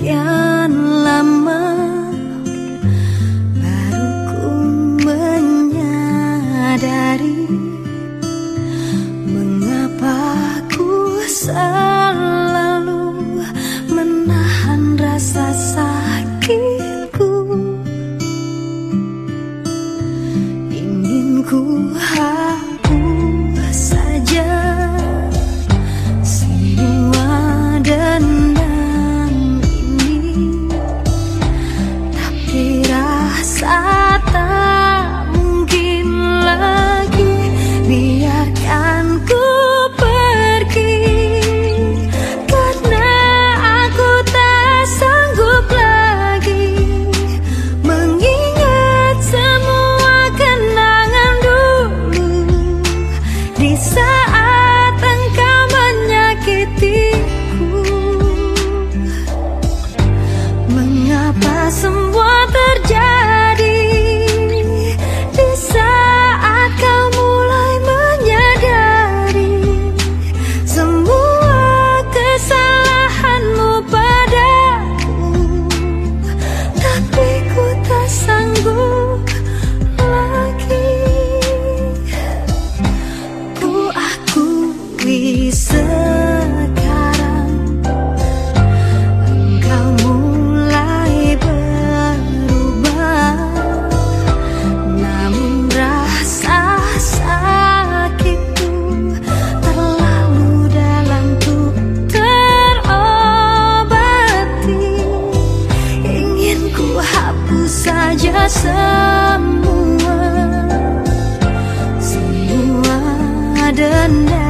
Yeah. Saja semua. Semua dendam